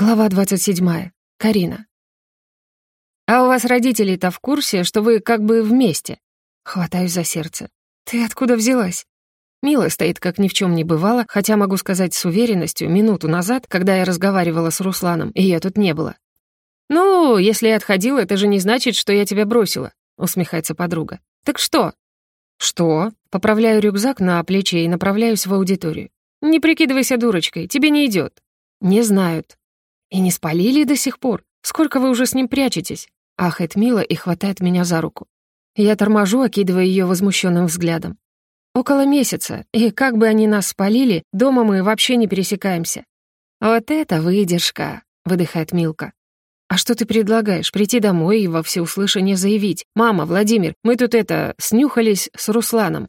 Глава 27. Карина. «А у вас родители-то в курсе, что вы как бы вместе?» Хватаюсь за сердце. «Ты откуда взялась?» Мила стоит, как ни в чем не бывало, хотя могу сказать с уверенностью, минуту назад, когда я разговаривала с Русланом, ее тут не было. «Ну, если я отходила, это же не значит, что я тебя бросила», усмехается подруга. «Так что?» «Что?» Поправляю рюкзак на плече и направляюсь в аудиторию. «Не прикидывайся дурочкой, тебе не идет. «Не знают», «И не спалили до сих пор? Сколько вы уже с ним прячетесь?» Ахает Мила и хватает меня за руку. Я торможу, окидывая ее возмущенным взглядом. «Около месяца, и как бы они нас спалили, дома мы вообще не пересекаемся». «Вот это выдержка!» — выдыхает Милка. «А что ты предлагаешь? Прийти домой и во всеуслышание заявить? Мама, Владимир, мы тут это, снюхались с Русланом».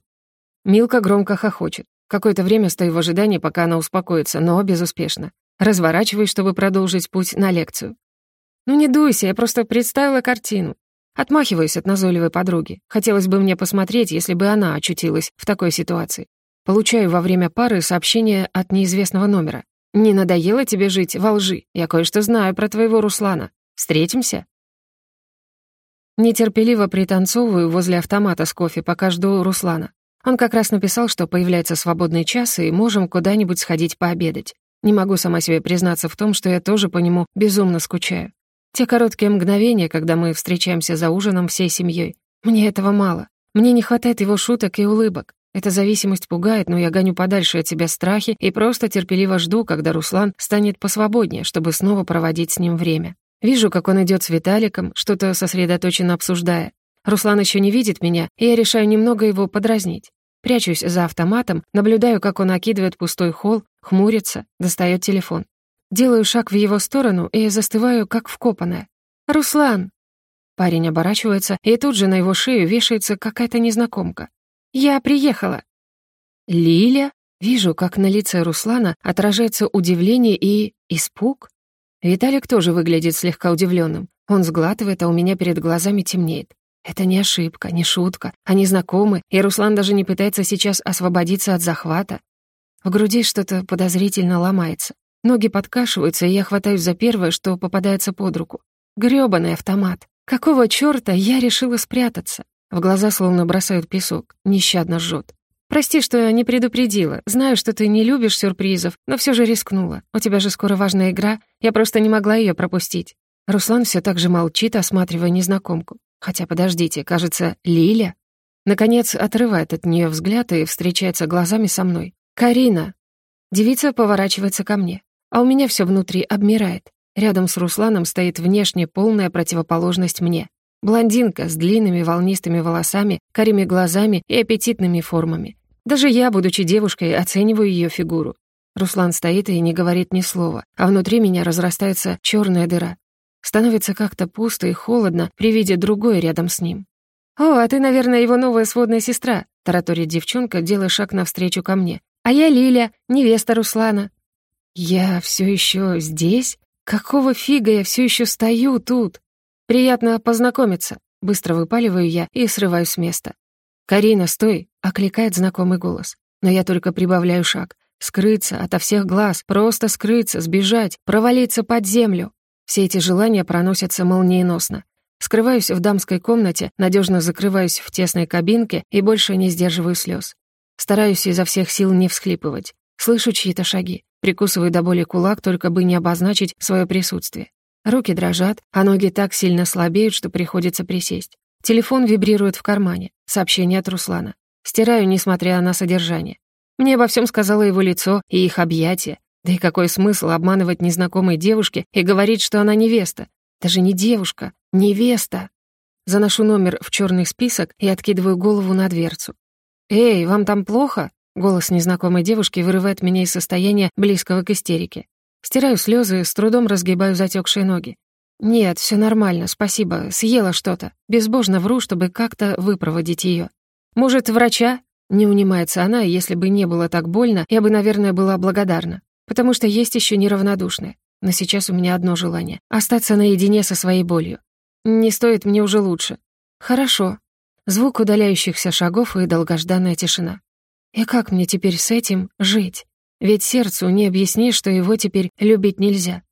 Милка громко хохочет. Какое-то время стою в ожидании, пока она успокоится, но безуспешно. Разворачиваюсь, чтобы продолжить путь на лекцию. «Ну не дуйся, я просто представила картину». Отмахиваюсь от назойливой подруги. Хотелось бы мне посмотреть, если бы она очутилась в такой ситуации. Получаю во время пары сообщение от неизвестного номера. «Не надоело тебе жить во лжи? Я кое-что знаю про твоего Руслана. Встретимся?» Нетерпеливо пританцовываю возле автомата с кофе, пока жду Руслана. Он как раз написал, что появляется свободный час, и можем куда-нибудь сходить пообедать. Не могу сама себе признаться в том, что я тоже по нему безумно скучаю. Те короткие мгновения, когда мы встречаемся за ужином всей семьей, мне этого мало. Мне не хватает его шуток и улыбок. Эта зависимость пугает, но я гоню подальше от себя страхи и просто терпеливо жду, когда Руслан станет посвободнее, чтобы снова проводить с ним время. Вижу, как он идет с Виталиком, что-то сосредоточенно обсуждая. Руслан еще не видит меня, и я решаю немного его подразнить. Прячусь за автоматом, наблюдаю, как он окидывает пустой холл, хмурится, достает телефон. Делаю шаг в его сторону и застываю, как вкопанная. «Руслан!» Парень оборачивается, и тут же на его шею вешается какая-то незнакомка. «Я приехала!» «Лиля?» Вижу, как на лице Руслана отражается удивление и... испуг. Виталик тоже выглядит слегка удивленным. Он сглатывает, а у меня перед глазами темнеет. Это не ошибка, не шутка. Они знакомы, и Руслан даже не пытается сейчас освободиться от захвата. В груди что-то подозрительно ломается. Ноги подкашиваются, и я хватаюсь за первое, что попадается под руку. Грёбаный автомат. Какого чёрта я решила спрятаться? В глаза словно бросают песок, нещадно жжёт. «Прости, что я не предупредила. Знаю, что ты не любишь сюрпризов, но всё же рискнула. У тебя же скоро важная игра, я просто не могла её пропустить». Руслан всё так же молчит, осматривая незнакомку. Хотя, подождите, кажется, Лиля? Наконец, отрывает от нее взгляд и встречается глазами со мной. «Карина!» Девица поворачивается ко мне, а у меня все внутри обмирает. Рядом с Русланом стоит внешне полная противоположность мне. Блондинка с длинными волнистыми волосами, карими глазами и аппетитными формами. Даже я, будучи девушкой, оцениваю ее фигуру. Руслан стоит и не говорит ни слова, а внутри меня разрастается черная дыра. Становится как-то пусто и холодно при виде другой рядом с ним. «О, а ты, наверное, его новая сводная сестра», — тараторит девчонка, делая шаг навстречу ко мне. «А я Лиля, невеста Руслана». «Я все еще здесь? Какого фига я все еще стою тут? Приятно познакомиться», — быстро выпаливаю я и срываюсь с места. «Карина, стой!» — окликает знакомый голос. Но я только прибавляю шаг. Скрыться ото всех глаз, просто скрыться, сбежать, провалиться под землю. Все эти желания проносятся молниеносно. Скрываюсь в дамской комнате, надежно закрываюсь в тесной кабинке и больше не сдерживаю слез. Стараюсь изо всех сил не всхлипывать. Слышу чьи-то шаги. Прикусываю до боли кулак, только бы не обозначить свое присутствие. Руки дрожат, а ноги так сильно слабеют, что приходится присесть. Телефон вибрирует в кармане. Сообщение от Руслана. Стираю, несмотря на содержание. Мне обо всем сказала его лицо и их объятия, да и какой смысл обманывать незнакомой девушке и говорить, что она невеста? Даже не девушка, невеста. Заношу номер в черный список и откидываю голову на дверцу. «Эй, вам там плохо?» Голос незнакомой девушки вырывает меня из состояния близкого к истерике. Стираю слезы, с трудом разгибаю затекшие ноги. «Нет, все нормально, спасибо, съела что-то. Безбожно вру, чтобы как-то выпроводить ее. Может, врача?» Не унимается она, если бы не было так больно, я бы, наверное, была благодарна потому что есть еще неравнодушные. Но сейчас у меня одно желание — остаться наедине со своей болью. Не стоит мне уже лучше. Хорошо. Звук удаляющихся шагов и долгожданная тишина. И как мне теперь с этим жить? Ведь сердцу не объясни, что его теперь любить нельзя.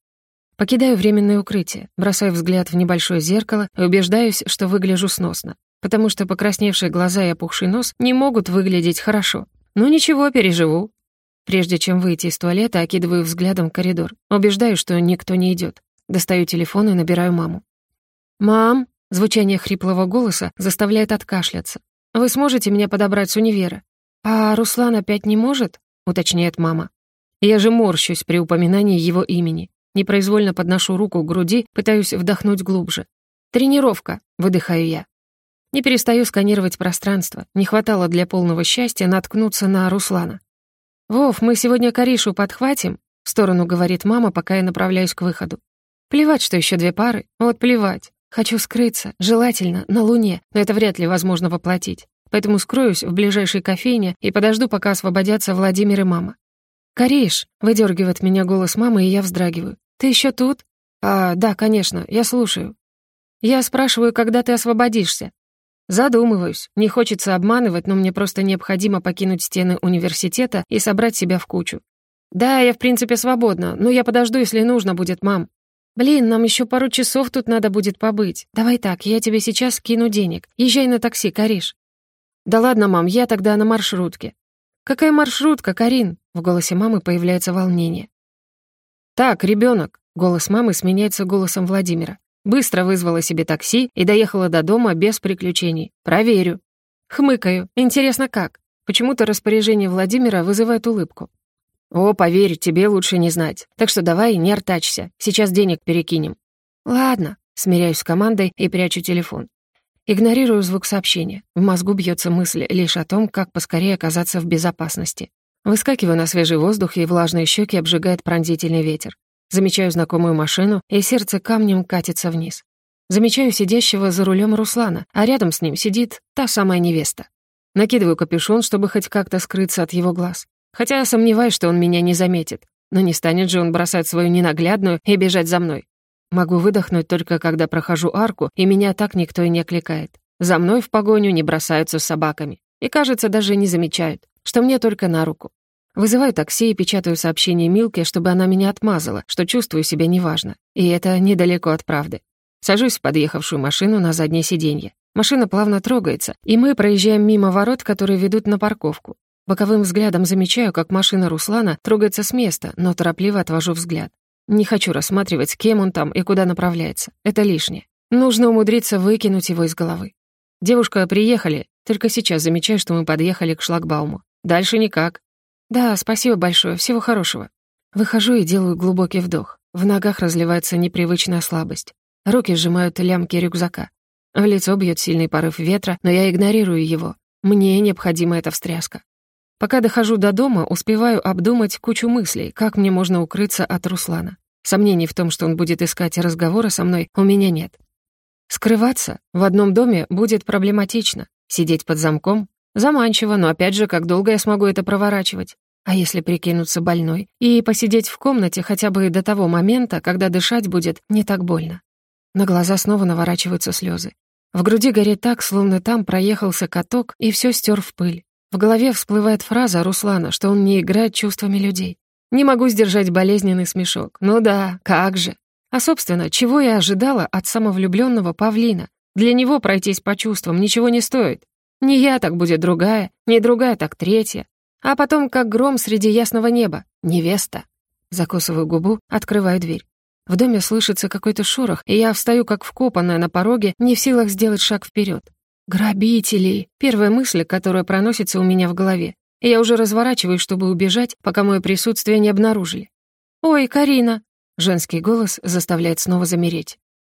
Покидаю временное укрытие, бросаю взгляд в небольшое зеркало и убеждаюсь, что выгляжу сносно, потому что покрасневшие глаза и опухший нос не могут выглядеть хорошо. Ну ничего, переживу. Прежде чем выйти из туалета, окидываю взглядом коридор. Убеждаю, что никто не идет. Достаю телефон и набираю маму. «Мам!» — звучание хриплого голоса заставляет откашляться. «Вы сможете меня подобрать с универа?» «А Руслан опять не может?» — уточняет мама. Я же морщусь при упоминании его имени. Непроизвольно подношу руку к груди, пытаюсь вдохнуть глубже. «Тренировка!» — выдыхаю я. Не перестаю сканировать пространство. Не хватало для полного счастья наткнуться на Руслана. «Вов, мы сегодня Каришу подхватим?» — в сторону говорит мама, пока я направляюсь к выходу. «Плевать, что еще две пары. Вот плевать. Хочу скрыться, желательно, на Луне, но это вряд ли возможно воплотить. Поэтому скроюсь в ближайшей кофейне и подожду, пока освободятся Владимир и мама. «Кариш!» — выдергивает меня голос мамы, и я вздрагиваю. «Ты еще тут?» «А, да, конечно, я слушаю». «Я спрашиваю, когда ты освободишься?» Задумываюсь. Не хочется обманывать, но мне просто необходимо покинуть стены университета и собрать себя в кучу. «Да, я в принципе свободна, но я подожду, если нужно будет, мам». «Блин, нам еще пару часов тут надо будет побыть. Давай так, я тебе сейчас кину денег. Езжай на такси, Кариш». «Да ладно, мам, я тогда на маршрутке». «Какая маршрутка, Карин?» В голосе мамы появляется волнение. «Так, ребенок. Голос мамы сменяется голосом Владимира. Быстро вызвала себе такси и доехала до дома без приключений. Проверю. Хмыкаю. Интересно, как? Почему-то распоряжение Владимира вызывает улыбку. «О, поверь, тебе лучше не знать. Так что давай, не артачься. Сейчас денег перекинем». «Ладно», — смиряюсь с командой и прячу телефон. Игнорирую звук сообщения. В мозгу бьется мысль лишь о том, как поскорее оказаться в безопасности. Выскакиваю на свежий воздух, и влажные щеки обжигает пронзительный ветер. Замечаю знакомую машину, и сердце камнем катится вниз. Замечаю сидящего за рулем Руслана, а рядом с ним сидит та самая невеста. Накидываю капюшон, чтобы хоть как-то скрыться от его глаз. Хотя сомневаюсь, что он меня не заметит. Но не станет же он бросать свою ненаглядную и бежать за мной. Могу выдохнуть только когда прохожу арку, и меня так никто и не окликает. За мной в погоню не бросаются с собаками. И, кажется, даже не замечают, что мне только на руку. Вызываю такси и печатаю сообщение Милке, чтобы она меня отмазала, что чувствую себя неважно. И это недалеко от правды. Сажусь в подъехавшую машину на заднее сиденье. Машина плавно трогается, и мы проезжаем мимо ворот, которые ведут на парковку. Боковым взглядом замечаю, как машина Руслана трогается с места, но торопливо отвожу взгляд. Не хочу рассматривать, кем он там и куда направляется. Это лишнее. Нужно умудриться выкинуть его из головы. «Девушка, приехали. Только сейчас замечаю, что мы подъехали к шлагбауму. Дальше никак. «Да, спасибо большое, всего хорошего». Выхожу и делаю глубокий вдох. В ногах разливается непривычная слабость. Руки сжимают лямки рюкзака. В лицо бьет сильный порыв ветра, но я игнорирую его. Мне необходима эта встряска. Пока дохожу до дома, успеваю обдумать кучу мыслей, как мне можно укрыться от Руслана. Сомнений в том, что он будет искать разговора со мной, у меня нет. Скрываться в одном доме будет проблематично. Сидеть под замком Заманчиво, но опять же, как долго я смогу это проворачивать? А если прикинуться больной и посидеть в комнате хотя бы до того момента, когда дышать будет не так больно? На глаза снова наворачиваются слезы. В груди горит так, словно там проехался каток и все стер в пыль. В голове всплывает фраза Руслана, что он не играет чувствами людей. Не могу сдержать болезненный смешок. Ну да, как же. А, собственно, чего я ожидала от самовлюбленного павлина? Для него пройтись по чувствам ничего не стоит. Не я, так будет другая, не другая, так третья. А потом, как гром среди ясного неба, невеста. Закусываю губу, открываю дверь. В доме слышится какой-то шорох, и я встаю как вкопанная на пороге, не в силах сделать шаг вперед. «Грабители!» — первая мысль, которая проносится у меня в голове. И я уже разворачиваюсь, чтобы убежать, пока мое присутствие не обнаружили. «Ой, Карина!» — женский голос заставляет снова замереть.